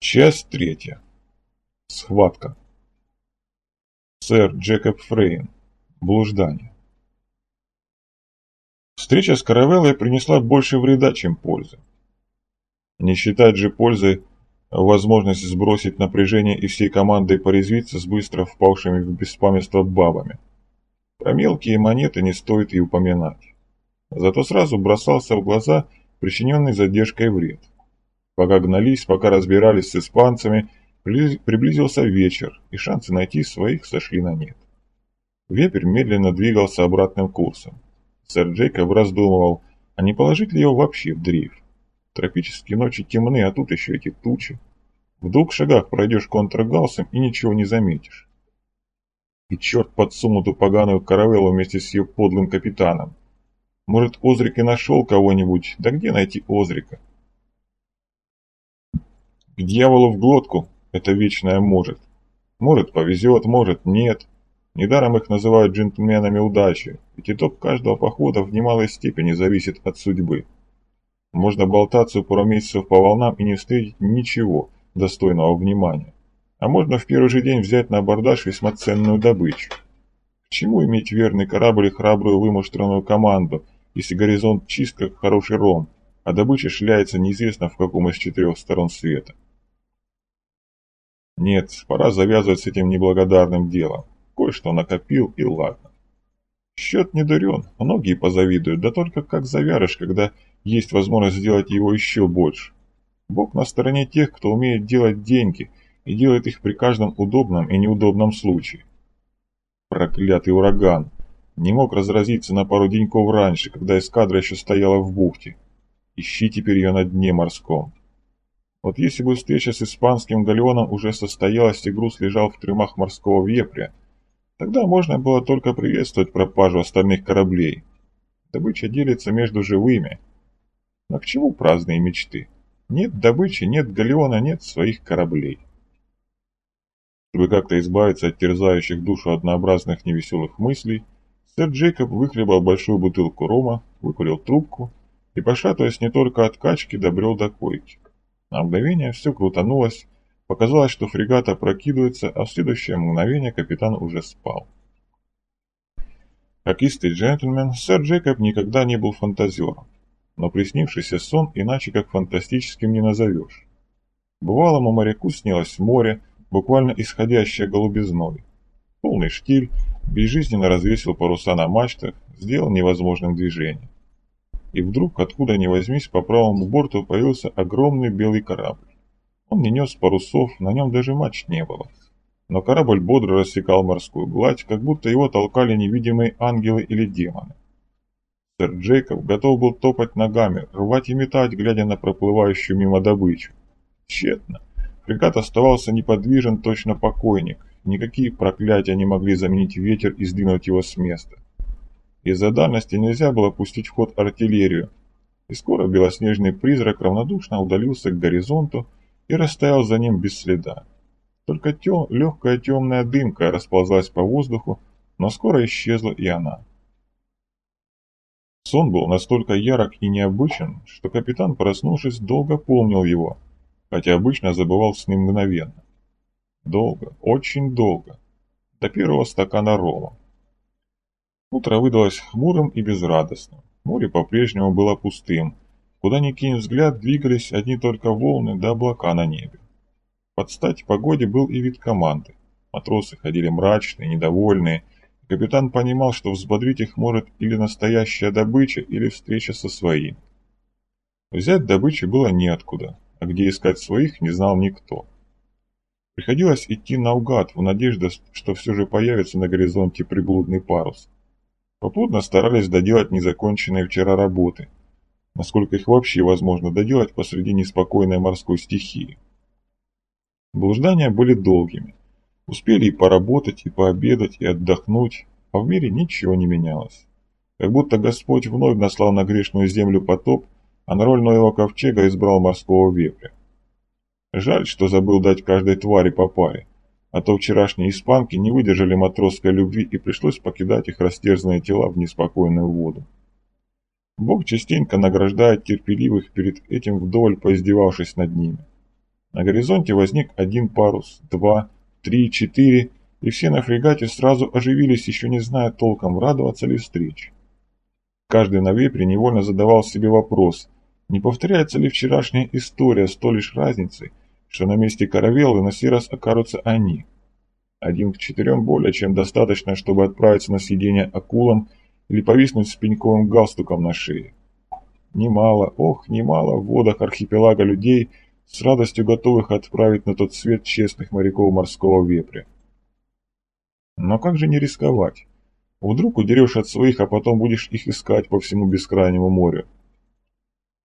Часть третья. Схватка. Сэр Джекоб Фрейн. Блуждание. Встреча с Каравеллой принесла больше вреда, чем пользы. Не считать же пользой возможность сбросить напряжение и всей командой порезвиться с быстро впавшими в беспамятство бабами. Про мелкие монеты не стоит и упоминать. Зато сразу бросался в глаза причиненный задержкой вред. Пока гнались, пока разбирались с испанцами, приблизился вечер, и шансы найти своих сошли на нет. Вепрь медленно двигался обратным курсом. Сэр Джейкоб раздумывал, а не положить ли его вообще в дрейф. Тропические ночи темны, а тут еще эти тучи. В двух шагах пройдешь контргалсом и ничего не заметишь. И черт подсунул ту поганую каравеллу вместе с ее подлым капитаном. Может, Озрик и нашел кого-нибудь, да где найти Озрика? К дьяволу в глотку это вечное может. Может повезет, может нет. Недаром их называют джентльменами удачи, ведь итог каждого похода в немалой степени зависит от судьбы. Можно болтаться пару месяцев по волнам и не встретить ничего достойного внимания. А можно в первый же день взять на абордаж весьма ценную добычу. К чему иметь верный корабль и храбрую вымуштранную команду, если горизонт чист, как хороший ром, а добыча шляется неизвестно в каком из четырех сторон света? Нет, пора завязывать с этим неблагодарным делом. Кое-что накопил и ладно. Счет не дурен, многие позавидуют, да только как завяришь, когда есть возможность сделать его еще больше. Бог на стороне тех, кто умеет делать деньги и делает их при каждом удобном и неудобном случае. Проклятый ураган! Не мог разразиться на пару деньков раньше, когда эскадра еще стояла в бухте. Ищи теперь ее на дне морском. Вот если бы встреча с испанским галеоном уже состоялась и груз лежал в трюмах морского вепря, тогда можно было только приветствовать пропажу остальных кораблей. Добыча делится между живыми. Но к чему праздные мечты? Нет добычи, нет галеона, нет своих кораблей. Чтобы как-то избавиться от терзающих душу однообразных невеселых мыслей, сэр Джейкоб выхлебал большую бутылку рома, выкурил трубку и, пошатываясь не только от качки, добрел до койки. На мгновение все крутанулось, показалось, что фрегат опрокидывается, а в следующее мгновение капитан уже спал. Как истый джентльмен, сэр Джекоб никогда не был фантазером, но приснившийся сон иначе как фантастическим не назовешь. Бывалому моряку снилось море, буквально исходящее голубизной. Полный штиль, безжизненно развесил паруса на мачтах, сделал невозможным движение и вдруг, откуда ни возьмись, по правому борту появился огромный белый корабль. Он не нес парусов, на нем даже мачт не было. Но корабль бодро рассекал морскую гладь, как будто его толкали невидимые ангелы или демоны. Сэр Джейкоб готов был топать ногами, рвать и метать, глядя на проплывающую мимо добычу. Тщетно. Фрегат оставался неподвижен, точно покойник. Никакие проклятия не могли заменить ветер и сдвинуть его с места. Из-за дальности нельзя было пустить в ход артиллерию, и скоро белоснежный призрак равнодушно удалился к горизонту и растаял за ним без следа. Только тем, легкая темная дымка расползлась по воздуху, но скоро исчезла и она. Сон был настолько ярок и необычен, что капитан, проснувшись, долго помнил его, хотя обычно забывал сны мгновенно. Долго, очень долго, до первого стакана рома. Утро выдалось хмурым и безрадостным. Море по-прежнему было пустым. Куда ни кинь взгляд, двигались одни только волны да облака на небе. Под стать погоде был и вид команды. Матросы ходили мрачные, недовольные. Капитан понимал, что взбодрить их может или настоящая добыча, или встреча со своим. Взять добычу было неоткуда, а где искать своих не знал никто. Приходилось идти наугад, в надежде, что все же появится на горизонте приблудный парус. Попутно старались доделать незаконченные вчера работы, насколько их вообще возможно доделать посреди неспокойной морской стихии. Блуждания были долгими. Успели и поработать, и пообедать, и отдохнуть, а в мире ничего не менялось. Как будто Господь вновь наслал на грешную землю потоп, а на роль Ноева ковчега избрал морского вепря. Жаль, что забыл дать каждой твари по паре а то вчерашние испанки не выдержали матросской любви и пришлось покидать их растерзанные тела в неспокойную воду. Бог частенько награждает терпеливых перед этим вдоволь поиздевавшись над ними. На горизонте возник один парус, два, три, четыре, и все на фрегате сразу оживились, еще не зная толком, радоваться ли встрече. Каждый на вепре невольно задавал себе вопрос, не повторяется ли вчерашняя история с той лишь разницей, что на месте каравеллы на сей раз окажутся они. Один к четырем более чем достаточно, чтобы отправиться на съедение акулам или повиснуть с пеньковым галстуком на шее. Немало, ох, немало в водах архипелага людей, с радостью готовых отправить на тот свет честных моряков морского вепря. Но как же не рисковать? Вдруг удерешь от своих, а потом будешь их искать по всему бескрайнему морю.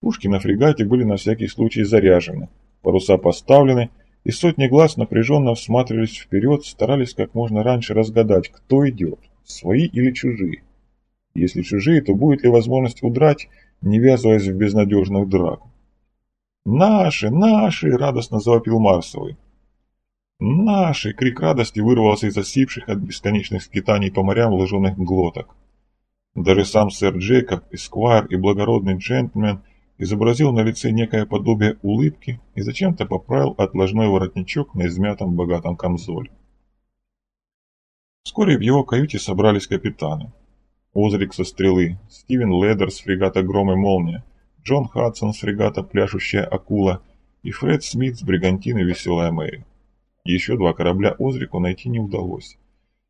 Пушки на фрегате были на всякий случай заряжены, паруса поставлены, и сотни глаз напряженно всматривались вперед, старались как можно раньше разгадать, кто идет, свои или чужие. Если чужие, то будет ли возможность удрать, не ввязываясь в безнадежную драку. «Наши! Наши!» — радостно завопил Марсовый. «Наши!» — крик радости вырвался из осипших от бесконечных скитаний по морям лженых глоток. Даже сам сэр Джейкоб, Эсквайр и благородный джентльмен изобразил на лице некое подобие улыбки и зачем-то поправил отложной воротничок на измятом богатом камзоле. Вскоре в его каюте собрались капитаны. Озрик со стрелы, Стивен Ледер с фрегата «Гром и молния», Джон Хадсон с фрегата «Пляшущая акула» и Фред Смит с бригантины «Веселая Мэри». Еще два корабля Озрику найти не удалось,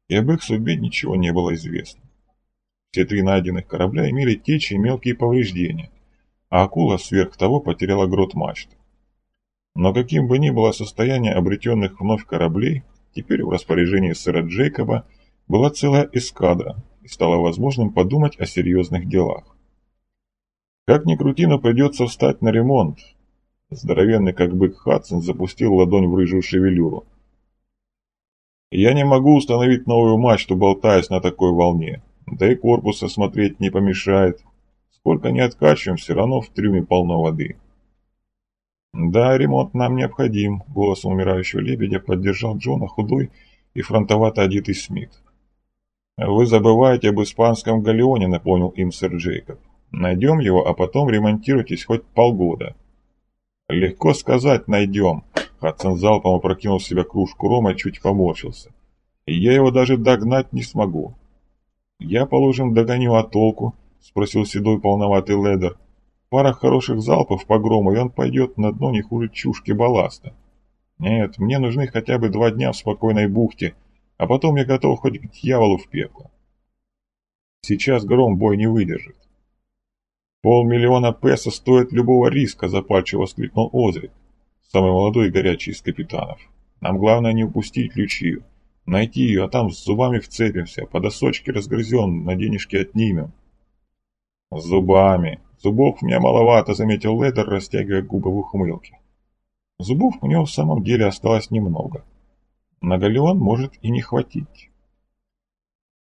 и об их судьбе ничего не было известно. Все три найденных корабля имели течи и мелкие повреждения, а акула сверх того потеряла грот мачты. Но каким бы ни было состояние обретенных вновь кораблей, теперь в распоряжении сэра Джейкоба была целая эскадра, и стало возможным подумать о серьезных делах. Как ни крути, но придется встать на ремонт. Здоровенный как бык Хадсон запустил ладонь в рыжую шевелюру. Я не могу установить новую мачту, болтаясь на такой волне. Да и корпус осмотреть не помешает. Сколько не откачиваем, все равно в трюме полно воды. «Да, ремонт нам необходим», — голосом умирающего лебедя поддержал Джона худой и фронтовато одетый Смит. «Вы забываете об испанском галеоне», — напомнил им сэр Джейкоб. «Найдем его, а потом ремонтируйтесь хоть полгода». «Легко сказать, найдем», — Хадсон залпом опрокинул в себя кружку рома и чуть поморщился. «И я его даже догнать не смогу». «Я, положим, догоню, а толку?» — спросил седой полноватый ледер. «Пара хороших залпов по грому, и он пойдет на дно не хуже чушки балласта. Нет, мне нужны хотя бы два дня в спокойной бухте, а потом я готов хоть к дьяволу в пекло. Сейчас гром бой не выдержит». «Полмиллиона песо стоит любого риска», — запальчиво воскликнул Озрик, самый молодой и горячий из капитанов. «Нам главное не упустить ключи, найти ее, а там с зубами вцепимся, по досочке разгрызем, на денежки отнимем». «Зубами. Зубов у меня маловато», — заметил Ледер, растягивая губы в ухмылке. Зубов у него в самом деле осталось немного. На галеон может и не хватить.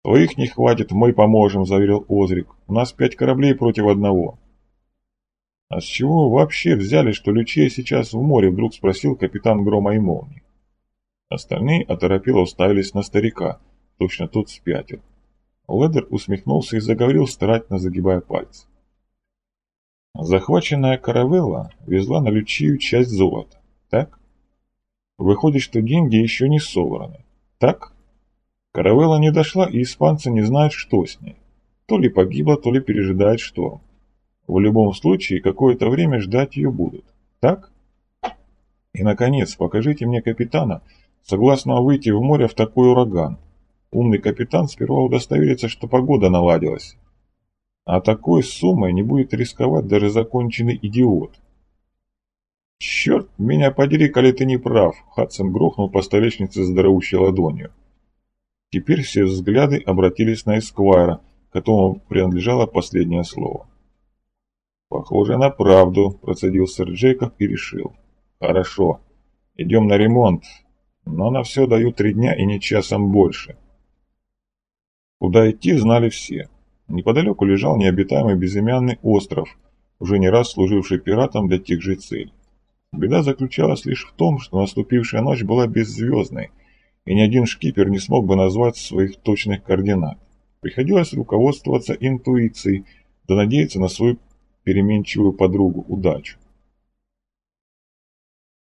«Твоих не хватит, мы поможем», — заверил Озрик. «У нас пять кораблей против одного». «А с чего вообще взяли, что Лючей сейчас в море?» — вдруг спросил капитан Грома и Молнии. Остальные оторопело уставились на старика. Точно тот спятил. Ледер усмехнулся и заговорил, старательно загибая пальцы. Захваченная каравелла везла на Лючию часть золота, так? Выходит, что деньги еще не собраны, так? Каравелла не дошла, и испанцы не знают, что с ней. То ли погибла, то ли пережидает шторм. В любом случае, какое-то время ждать ее будут, так? И, наконец, покажите мне капитана, согласного выйти в море в такой ураган, Умный капитан сперва удостоверится, что погода наладилась. А такой суммой не будет рисковать даже законченный идиот. «Черт меня подери, коли ты не прав!» Хадсон грохнул по столешнице здоровущей ладонью. Теперь все взгляды обратились на Эсквайра, которому принадлежало последнее слово. «Похоже на правду», – процедил сэр Джейкоб и решил. «Хорошо, идем на ремонт, но на все даю три дня и не часом больше». Куда идти, знали все. Неподалеку лежал необитаемый безымянный остров, уже не раз служивший пиратом для тех же целей. Беда заключалась лишь в том, что наступившая ночь была беззвездной, и ни один шкипер не смог бы назвать своих точных координат. Приходилось руководствоваться интуицией, да надеяться на свою переменчивую подругу, удачу.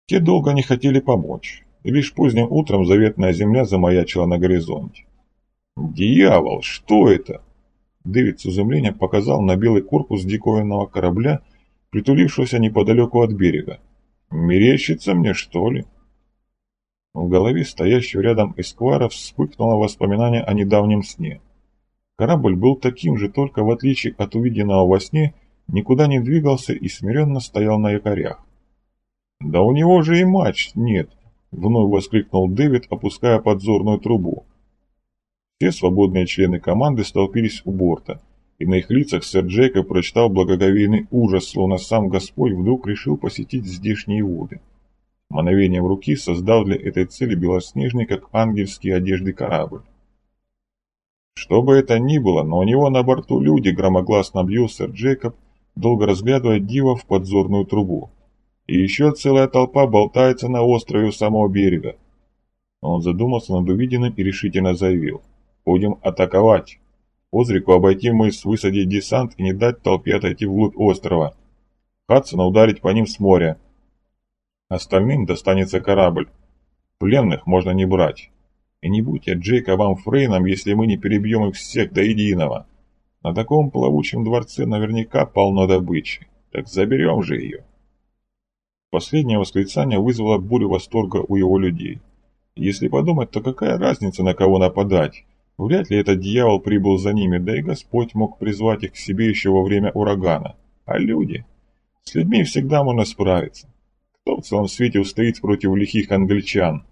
Те долго не хотели помочь, и лишь поздним утром заветная земля замаячила на горизонте. «Дьявол, что это?» Дэвид с изумлением показал на белый корпус диковинного корабля, притулившегося неподалеку от берега. «Мерещится мне, что ли?» В голове стоящего рядом эсквара вспыхнуло воспоминание о недавнем сне. Корабль был таким же, только в отличие от увиденного во сне, никуда не двигался и смиренно стоял на якорях. «Да у него же и мачт нет!» — вновь воскликнул Дэвид, опуская подзорную трубу. Все свободные члены команды столпились у борта, и на их лицах сэр Джейкоб прочитал благоговейный ужас, словно сам Господь вдруг решил посетить здешние воды. Мановением руки создал для этой цели белоснежный, как ангельские одежды, корабль. Что бы это ни было, но у него на борту люди, громогласно бьил сэр Джейкоб, долго разглядывая дива в подзорную трубу. И еще целая толпа болтается на острове у самого берега. Он задумался над увиденным и решительно заявил. «Будем атаковать. Озрику обойти мыс, высадить десант и не дать толпе отойти вглубь острова. Хадсона ударить по ним с моря. Остальным достанется корабль. Пленных можно не брать. И не будьте Джейкобом Фрейном, если мы не перебьем их всех до единого. На таком плавучем дворце наверняка полно добычи. Так заберем же ее». Последнее восклицание вызвало бурю восторга у его людей. Если подумать, то какая разница, на кого нападать? Вряд ли этот дьявол прибыл за ними, да и Господь мог призвать их к себе еще во время урагана. А люди? С людьми всегда можно справиться. Кто в целом свете устоит против лихих англичан?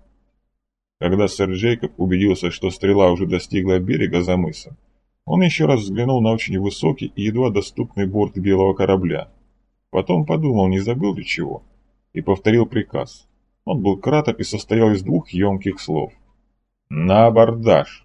Когда сэр Джейкоб убедился, что стрела уже достигла берега за мысом, он еще раз взглянул на очень высокий и едва доступный борт белого корабля. Потом подумал, не забыл ли чего и повторил приказ. Он был краток и состоял из двух емких слов. «На абордаж!»